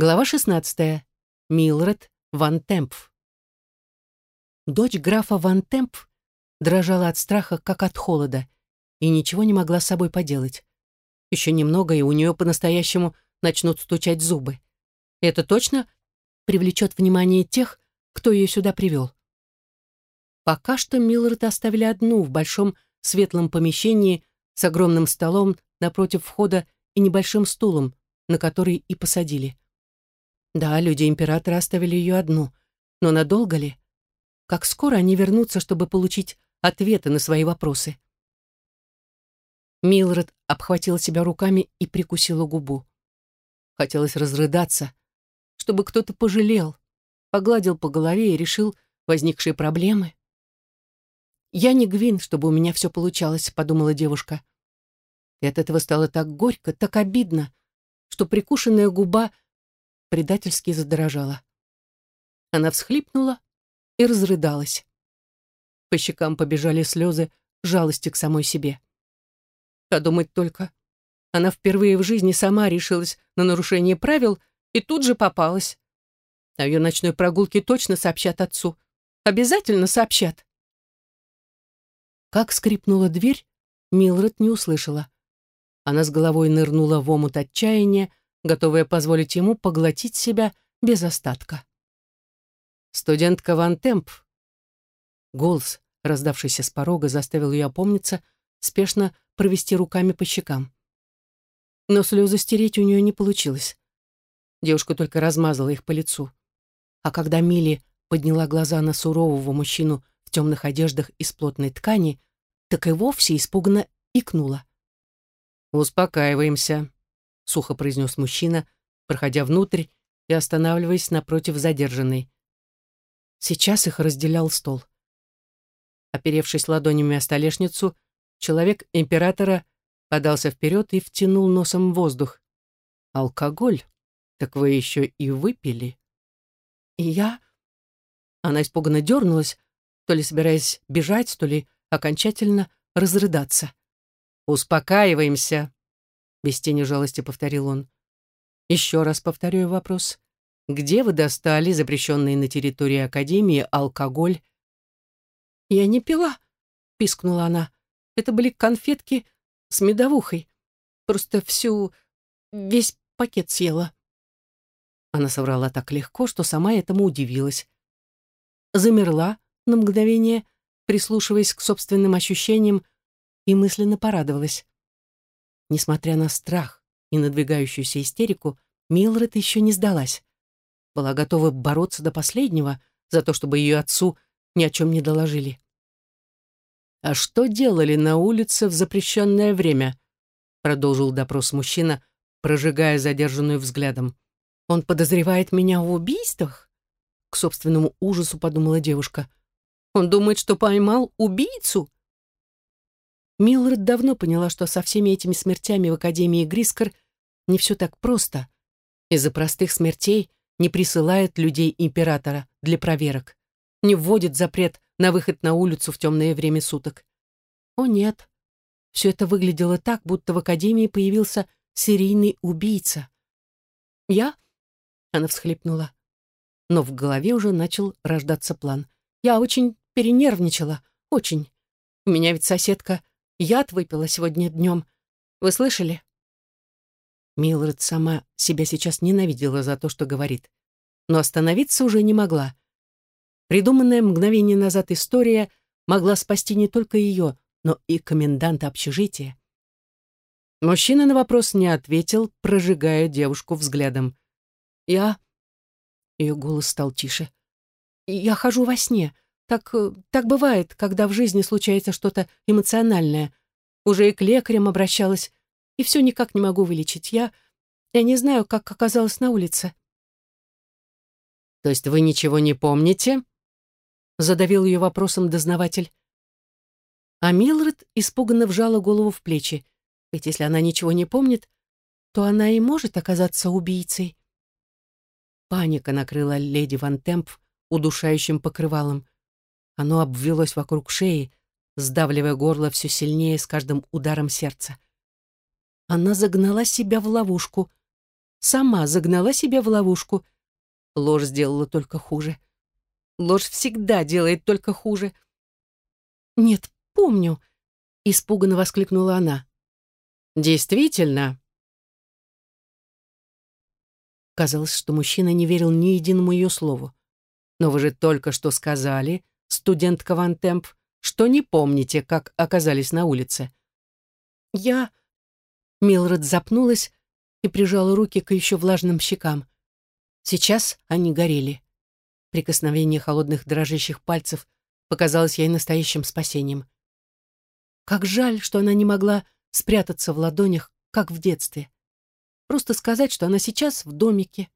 Глава 16. Милред Ван Темпф. Дочь графа Ван Темпф дрожала от страха, как от холода, и ничего не могла с собой поделать. Еще немного, и у нее по-настоящему начнут стучать зубы. это точно привлечет внимание тех, кто ее сюда привел. Пока что Милред оставили одну в большом светлом помещении с огромным столом напротив входа и небольшим стулом, на который и посадили. Да, люди императора оставили ее одну, но надолго ли? Как скоро они вернутся, чтобы получить ответы на свои вопросы? Милред обхватила себя руками и прикусила губу. Хотелось разрыдаться, чтобы кто-то пожалел, погладил по голове и решил возникшие проблемы. «Я не Гвин, чтобы у меня все получалось», — подумала девушка. И от этого стало так горько, так обидно, что прикушенная губа предательски задорожала. Она всхлипнула и разрыдалась. По щекам побежали слезы жалости к самой себе. Подумать только, она впервые в жизни сама решилась на нарушение правил и тут же попалась. О ее ночной прогулке точно сообщат отцу. Обязательно сообщат. Как скрипнула дверь, Милред не услышала. Она с головой нырнула в омут отчаяния, готовая позволить ему поглотить себя без остатка. «Студентка Ван Темп!» Голос, раздавшийся с порога, заставил ее опомниться, спешно провести руками по щекам. Но слезы стереть у нее не получилось. Девушка только размазала их по лицу. А когда Милли подняла глаза на сурового мужчину в темных одеждах из плотной ткани, так и вовсе испуганно икнула. «Успокаиваемся», сухо произнес мужчина, проходя внутрь и останавливаясь напротив задержанной. Сейчас их разделял стол. Оперевшись ладонями о столешницу, человек императора подался вперед и втянул носом воздух. «Алкоголь? Так вы еще и выпили?» «И я...» Она испуганно дернулась, то ли собираясь бежать, то ли окончательно разрыдаться. «Успокаиваемся», без тени жалости повторил он. Еще раз повторю вопрос. Где вы достали запрещенный на территории Академии алкоголь? Я не пила, пискнула она. Это были конфетки с медовухой. Просто всю... весь пакет съела. Она соврала так легко, что сама этому удивилась. Замерла на мгновение, прислушиваясь к собственным ощущениям, и мысленно порадовалась. Несмотря на страх и надвигающуюся истерику, Милред еще не сдалась. Была готова бороться до последнего за то, чтобы ее отцу ни о чем не доложили. «А что делали на улице в запрещенное время?» продолжил допрос мужчина, прожигая задержанную взглядом. «Он подозревает меня в убийствах?» К собственному ужасу подумала девушка. «Он думает, что поймал убийцу?» Милред давно поняла, что со всеми этими смертями в Академии Грискор не все так просто. Из-за простых смертей не присылает людей императора для проверок, не вводит запрет на выход на улицу в темное время суток. О нет, все это выглядело так, будто в Академии появился серийный убийца. «Я?» — она всхлипнула. Но в голове уже начал рождаться план. «Я очень перенервничала, очень. У меня ведь соседка Яд выпила сегодня днем. Вы слышали?» Милред сама себя сейчас ненавидела за то, что говорит, но остановиться уже не могла. Придуманная мгновение назад история могла спасти не только ее, но и коменданта общежития. Мужчина на вопрос не ответил, прожигая девушку взглядом. «Я...» Ее голос стал тише. «Я хожу во сне. Так, э, так бывает, когда в жизни случается что-то эмоциональное. Уже и к лекарям обращалась, и все никак не могу вылечить. Я... я не знаю, как оказалась на улице. «То есть вы ничего не помните?» Задавил ее вопросом дознаватель. А Милред испуганно вжала голову в плечи. Ведь если она ничего не помнит, то она и может оказаться убийцей. Паника накрыла леди Ван Темп удушающим покрывалом. Оно обвелось вокруг шеи, сдавливая горло все сильнее с каждым ударом сердца. Она загнала себя в ловушку. сама загнала себя в ловушку. Ложь сделала только хуже. Ложь всегда делает только хуже. «Нет, помню», — испуганно воскликнула она. «Действительно?» Казалось, что мужчина не верил ни единому ее слову. «Но вы же только что сказали, студентка Ван Темп, что не помните, как оказались на улице». «Я...» Милред запнулась и прижала руки к еще влажным щекам. Сейчас они горели. Прикосновение холодных дрожащих пальцев показалось ей настоящим спасением. Как жаль, что она не могла спрятаться в ладонях, как в детстве. Просто сказать, что она сейчас в домике.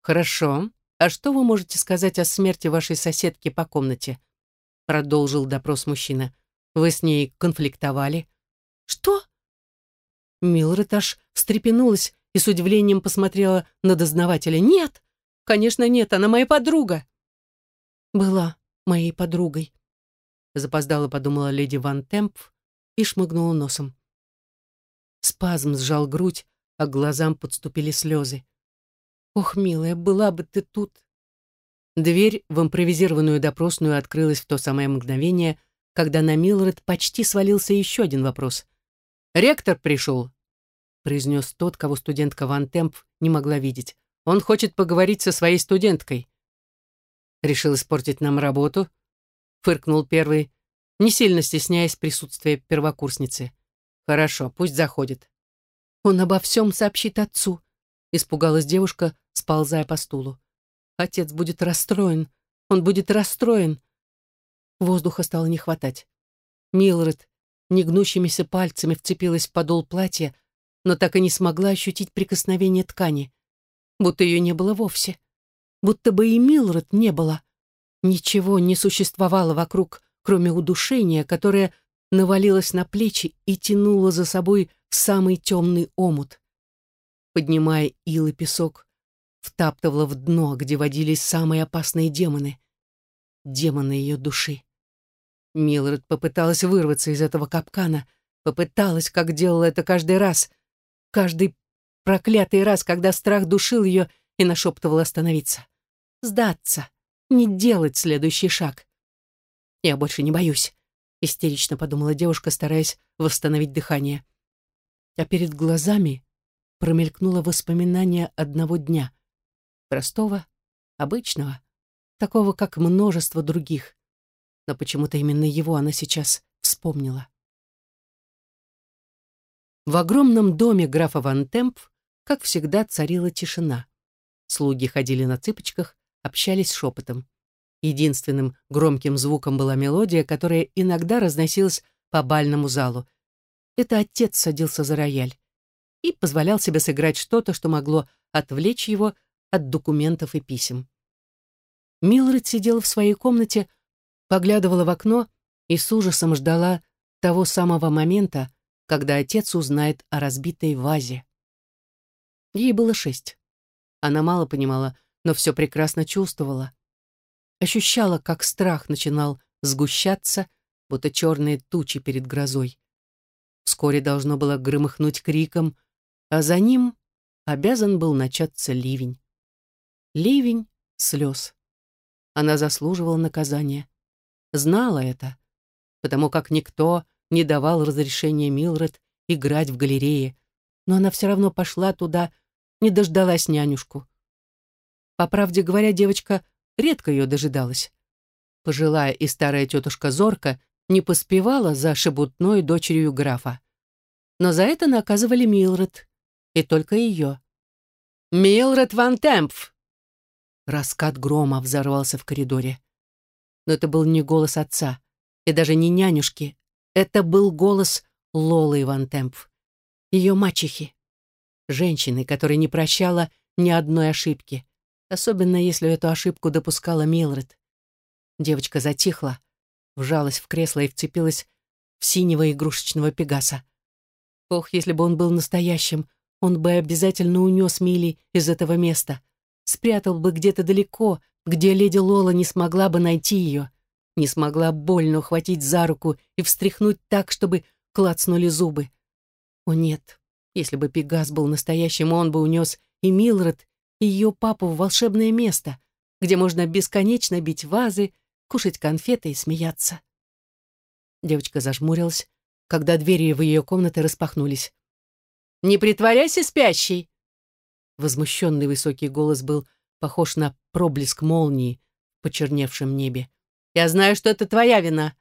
«Хорошо. А что вы можете сказать о смерти вашей соседки по комнате?» Продолжил допрос мужчина. «Вы с ней конфликтовали?» «Что?» Милред аж встрепенулась и с удивлением посмотрела на дознавателя. «Нет! Конечно, нет, она моя подруга!» «Была моей подругой», — запоздало подумала леди Ван Темп и шмыгнула носом. Спазм сжал грудь, а к глазам подступили слезы. «Ох, милая, была бы ты тут!» Дверь в импровизированную допросную открылась в то самое мгновение, когда на Милред почти свалился еще один вопрос. «Ректор пришел», — произнес тот, кого студентка Ван Темп не могла видеть. «Он хочет поговорить со своей студенткой». «Решил испортить нам работу?» — фыркнул первый, не сильно стесняясь присутствия первокурсницы. «Хорошо, пусть заходит». «Он обо всем сообщит отцу», — испугалась девушка, сползая по стулу. «Отец будет расстроен. Он будет расстроен». Воздуха стало не хватать. Милред негнущимися пальцами вцепилась в подол платья, но так и не смогла ощутить прикосновение ткани. Будто ее не было вовсе. Будто бы и Милред не было. Ничего не существовало вокруг, кроме удушения, которое навалилось на плечи и тянуло за собой в самый темный омут. Поднимая ил и песок, втаптывала в дно, где водились самые опасные демоны. Демоны ее души. Милред попыталась вырваться из этого капкана, попыталась, как делала это каждый раз, каждый проклятый раз, когда страх душил ее и нашептывал остановиться. Сдаться, не делать следующий шаг. «Я больше не боюсь», — истерично подумала девушка, стараясь восстановить дыхание. А перед глазами промелькнуло воспоминание одного дня. Простого, обычного, такого, как множество других но почему-то именно его она сейчас вспомнила. В огромном доме графа Ван Темп, как всегда, царила тишина. Слуги ходили на цыпочках, общались шепотом. Единственным громким звуком была мелодия, которая иногда разносилась по бальному залу. Это отец садился за рояль и позволял себе сыграть что-то, что могло отвлечь его от документов и писем. Милред сидела в своей комнате, поглядывала в окно и с ужасом ждала того самого момента, когда отец узнает о разбитой вазе. Ей было шесть. Она мало понимала, но все прекрасно чувствовала. Ощущала, как страх начинал сгущаться, будто черные тучи перед грозой. Вскоре должно было громыхнуть криком, а за ним обязан был начаться ливень. Ливень слез. Она заслуживала наказания знала это, потому как никто не давал разрешения Милред играть в галерее, но она все равно пошла туда, не дождалась нянюшку. По правде говоря, девочка редко ее дожидалась. Пожилая и старая тетушка Зорка не поспевала за шебутной дочерью графа. Но за это наказывали Милред, и только ее. «Милред Ван Темпф!» Раскат грома взорвался в коридоре но это был не голос отца и даже не нянюшки. Это был голос Лолы Ван ее мачехи, женщины, которая не прощала ни одной ошибки, особенно если эту ошибку допускала Милред. Девочка затихла, вжалась в кресло и вцепилась в синего игрушечного пегаса. Ох, если бы он был настоящим, он бы обязательно унес Мили из этого места, спрятал бы где-то далеко, где леди Лола не смогла бы найти ее, не смогла больно ухватить за руку и встряхнуть так, чтобы клацнули зубы. О нет, Если бы Пегас был настоящим, он бы унес и Милред, и ее папу в волшебное место, где можно бесконечно бить вазы, кушать конфеты и смеяться. Девочка зажмурилась, когда двери в ее комнаты распахнулись. «Не притворяйся спящей!» Возмущенный высокий голос был похож на проблеск молнии в почерневшем небе. «Я знаю, что это твоя вина.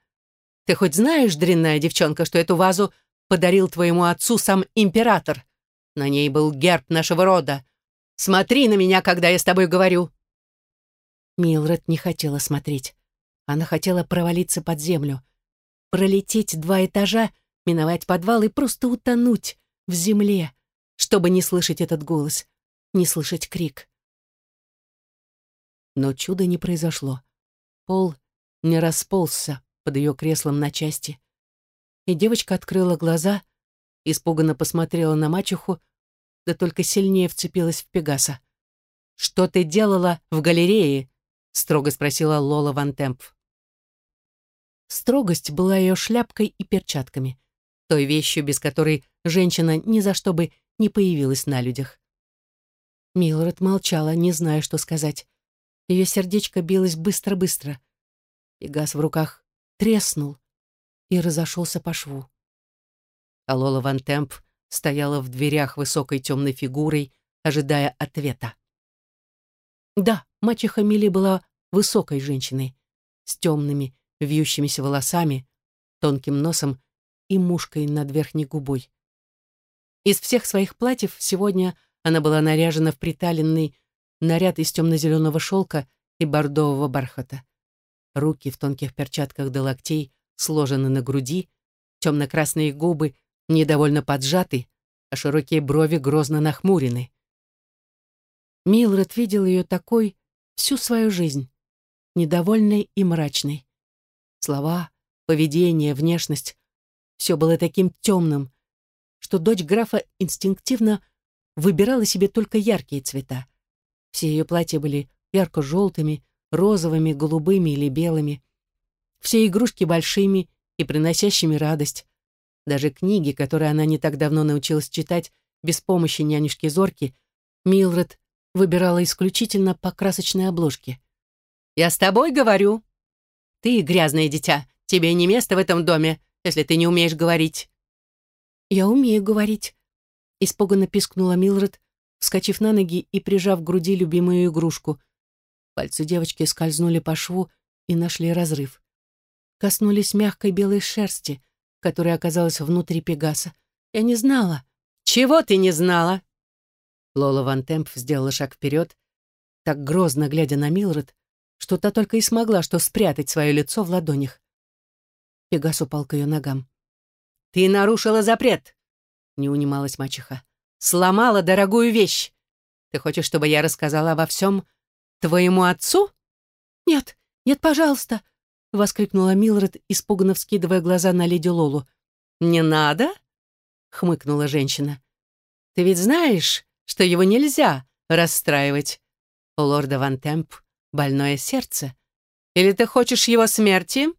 Ты хоть знаешь, дрянная девчонка, что эту вазу подарил твоему отцу сам император? На ней был герб нашего рода. Смотри на меня, когда я с тобой говорю!» Милред не хотела смотреть. Она хотела провалиться под землю, пролететь два этажа, миновать подвал и просто утонуть в земле, чтобы не слышать этот голос, не слышать крик. Но чуда не произошло. Пол не расползся под ее креслом на части. И девочка открыла глаза, испуганно посмотрела на мачеху, да только сильнее вцепилась в Пегаса. «Что ты делала в галерее?» — строго спросила Лола Ван Темп. Строгость была ее шляпкой и перчатками, той вещью, без которой женщина ни за что бы не появилась на людях. Милред молчала, не зная, что сказать. Ее сердечко билось быстро-быстро. Пегас в руках треснул и разошелся по шву. А Лола Ван Темп стояла в дверях высокой темной фигурой, ожидая ответа. Да, мачеха Мили была высокой женщиной, с темными, вьющимися волосами, тонким носом и мушкой над верхней губой. Из всех своих платьев сегодня она была наряжена в приталенный наряд из темно-зеленого шелка и бордового бархата. Руки в тонких перчатках до локтей сложены на груди, темно-красные губы недовольно поджаты, а широкие брови грозно нахмурены. Милред видел ее такой всю свою жизнь, недовольной и мрачной. Слова, поведение, внешность — все было таким темным, что дочь графа инстинктивно выбирала себе только яркие цвета. Все ее платья были ярко-желтыми, розовыми, голубыми или белыми. Все игрушки большими и приносящими радость. Даже книги, которые она не так давно научилась читать без помощи нянюшки Зорки, Милред выбирала исключительно по красочной обложке. «Я с тобой говорю. Ты, грязное дитя, тебе не место в этом доме, если ты не умеешь говорить». «Я умею говорить», — испуганно пискнула Милред, вскочив на ноги и прижав к груди любимую игрушку. Пальцы девочки скользнули по шву и нашли разрыв. Коснулись мягкой белой шерсти, которая оказалась внутри Пегаса. Я не знала. «Чего ты не знала?» Лола Ван Темп сделала шаг вперед, так грозно глядя на Милред, что та только и смогла что спрятать свое лицо в ладонях. Пегас упал к ее ногам. «Ты нарушила запрет!» — не унималась мачеха. «Сломала дорогую вещь! Ты хочешь, чтобы я рассказала обо всем твоему отцу?» «Нет, нет, пожалуйста!» — воскликнула Милред, испуганно вскидывая глаза на леди Лолу. «Не надо?» — хмыкнула женщина. «Ты ведь знаешь, что его нельзя расстраивать. У лорда Ван Темп больное сердце. Или ты хочешь его смерти?»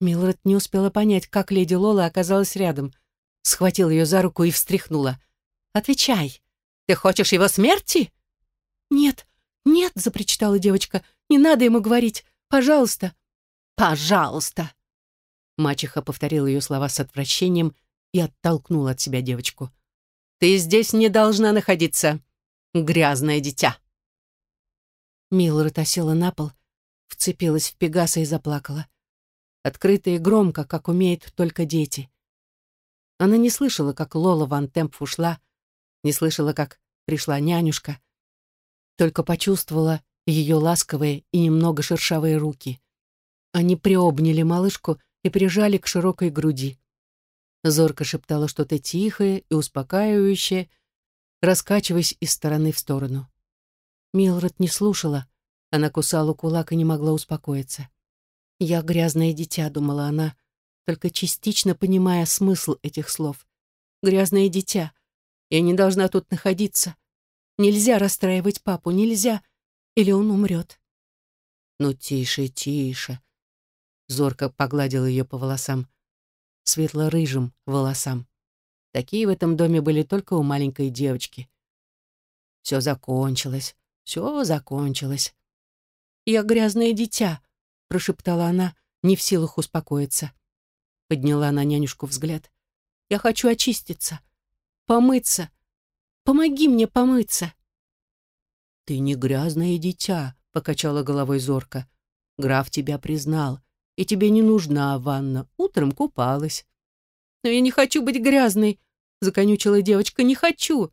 Милред не успела понять, как леди Лола оказалась рядом. Схватил ее за руку и встряхнула. «Отвечай, ты хочешь его смерти?» «Нет, нет», — запричитала девочка, — «не надо ему говорить. Пожалуйста». «Пожалуйста». Мачеха повторила ее слова с отвращением и оттолкнула от себя девочку. «Ты здесь не должна находиться, грязное дитя». Милред осела на пол, вцепилась в Пегаса и заплакала открыто и громко, как умеют только дети. Она не слышала, как Лола Ван Темп ушла, не слышала, как пришла нянюшка, только почувствовала ее ласковые и немного шершавые руки. Они приобняли малышку и прижали к широкой груди. Зорко шептала что-то тихое и успокаивающее, раскачиваясь из стороны в сторону. Милред не слушала, она кусала кулак и не могла успокоиться. «Я грязное дитя», — думала она, только частично понимая смысл этих слов. «Грязное дитя. Я не должна тут находиться. Нельзя расстраивать папу, нельзя, или он умрет». «Ну, тише, тише», — зорко погладил ее по волосам, светло-рыжим волосам. Такие в этом доме были только у маленькой девочки. Все закончилось, все закончилось. «Я грязное дитя», — прошептала она, не в силах успокоиться. Подняла на нянюшку взгляд. «Я хочу очиститься, помыться. Помоги мне помыться». «Ты не грязное дитя», — покачала головой зорко. «Граф тебя признал, и тебе не нужна ванна. Утром купалась». «Но я не хочу быть грязной», — законючила девочка. «Не хочу».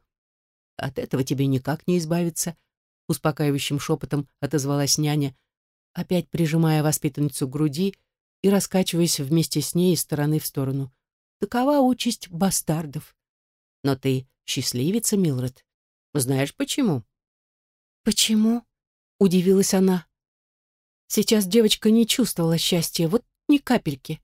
«От этого тебе никак не избавиться», — успокаивающим шепотом отозвалась няня, опять прижимая воспитанницу к груди и раскачиваясь вместе с ней из стороны в сторону. «Такова участь бастардов. Но ты счастливица, Милред. Знаешь почему?» «Почему?» — удивилась она. Сейчас девочка не чувствовала счастья, вот ни капельки.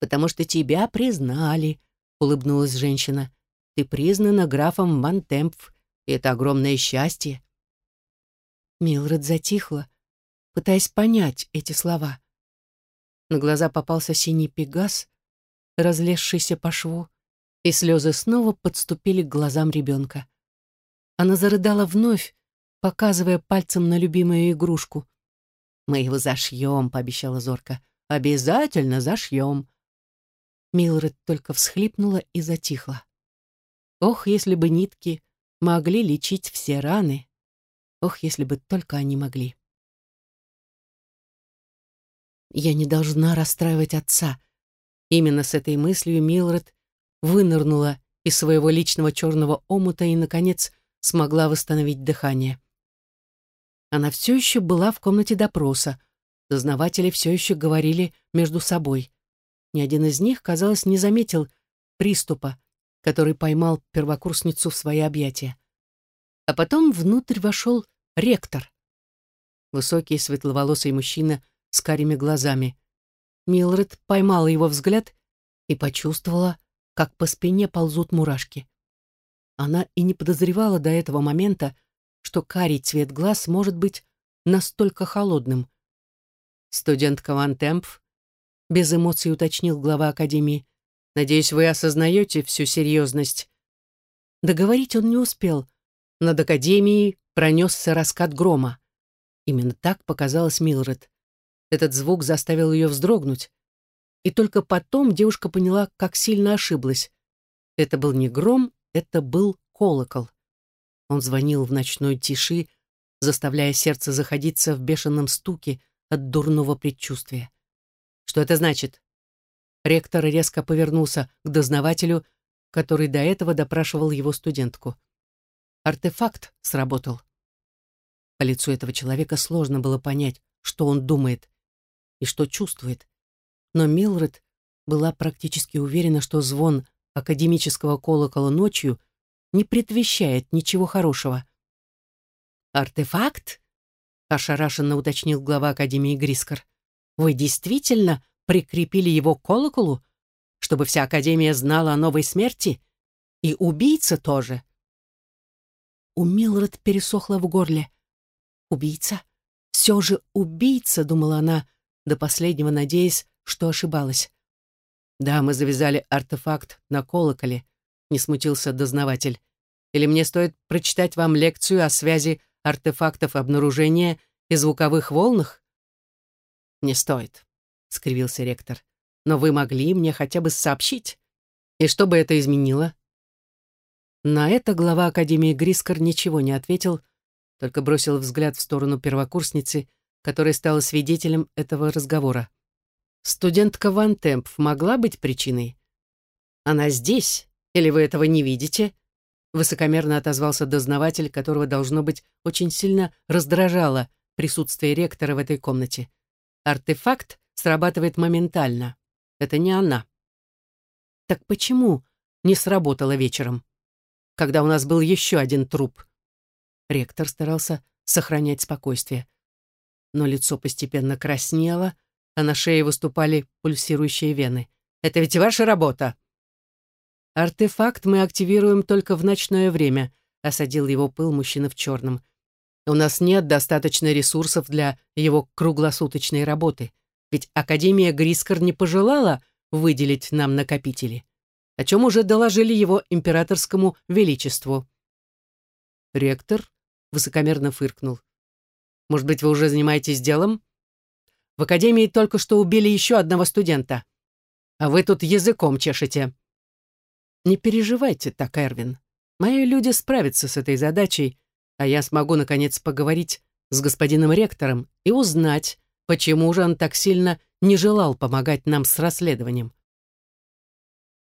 «Потому что тебя признали», — улыбнулась женщина. «Ты признана графом Мантемпф, и это огромное счастье». Милред затихла, пытаясь понять эти слова. На глаза попался синий пегас, разлезшийся по шву, и слезы снова подступили к глазам ребенка. Она зарыдала вновь, показывая пальцем на любимую игрушку. «Мы его зашьем», — пообещала Зорка. «Обязательно зашьем». Милред только всхлипнула и затихла. Ох, если бы нитки могли лечить все раны. Ох, если бы только они могли. Я не должна расстраивать отца. Именно с этой мыслью Милред вынырнула из своего личного черного омута и, наконец, смогла восстановить дыхание. Она все еще была в комнате допроса. Дознаватели все еще говорили между собой. Ни один из них, казалось, не заметил приступа, который поймал первокурсницу в свои объятия. А потом внутрь вошел ректор. Высокий светловолосый мужчина с карими глазами. Милред поймала его взгляд и почувствовала, как по спине ползут мурашки. Она и не подозревала до этого момента, что карий цвет глаз может быть настолько холодным. Студентка Ван Темпф без эмоций уточнил глава Академии. «Надеюсь, вы осознаете всю серьезность». Договорить он не успел. Над Академией пронесся раскат грома. Именно так показалось Милред. Этот звук заставил ее вздрогнуть. И только потом девушка поняла, как сильно ошиблась. Это был не гром, это был колокол. Он звонил в ночной тиши, заставляя сердце заходиться в бешеном стуке от дурного предчувствия. Что это значит? Ректор резко повернулся к дознавателю, который до этого допрашивал его студентку. Артефакт сработал. По лицу этого человека сложно было понять, что он думает и что чувствует. Но Милред была практически уверена, что звон академического колокола ночью не предвещает ничего хорошего. «Артефакт?» — ошарашенно уточнил глава Академии Грискор. «Вы действительно прикрепили его к колоколу, чтобы вся Академия знала о новой смерти? И убийца тоже?» У Милред пересохло в горле. «Убийца? Все же убийца», — думала она, до последнего надеясь, что ошибалась. «Да, мы завязали артефакт на колоколе», не смутился дознаватель. «Или мне стоит прочитать вам лекцию о связи артефактов обнаружения и звуковых волнах?» «Не стоит», — скривился ректор. «Но вы могли мне хотя бы сообщить. И что бы это изменило?» На это глава Академии Грискор ничего не ответил, только бросил взгляд в сторону первокурсницы, которая стала свидетелем этого разговора. Студентка Ван Темп могла быть причиной? Она здесь, или вы этого не видите?» Высокомерно отозвался дознаватель, которого, должно быть, очень сильно раздражало присутствие ректора в этой комнате. Артефакт срабатывает моментально. Это не она. Так почему не сработало вечером, когда у нас был еще один труп? Ректор старался сохранять спокойствие. Но лицо постепенно краснело, а на шее выступали пульсирующие вены. «Это ведь ваша работа!» «Артефакт мы активируем только в ночное время», — осадил его пыл мужчина в черном. «У нас нет достаточно ресурсов для его круглосуточной работы, ведь Академия Грискор не пожелала выделить нам накопители. о чем уже доложили его императорскому величеству. Ректор высокомерно фыркнул. «Может быть, вы уже занимаетесь делом? В академии только что убили еще одного студента, а вы тут языком чешете». «Не переживайте так, Эрвин. Мои люди справятся с этой задачей, а я смогу, наконец, поговорить с господином ректором и узнать, почему же он так сильно не желал помогать нам с расследованием.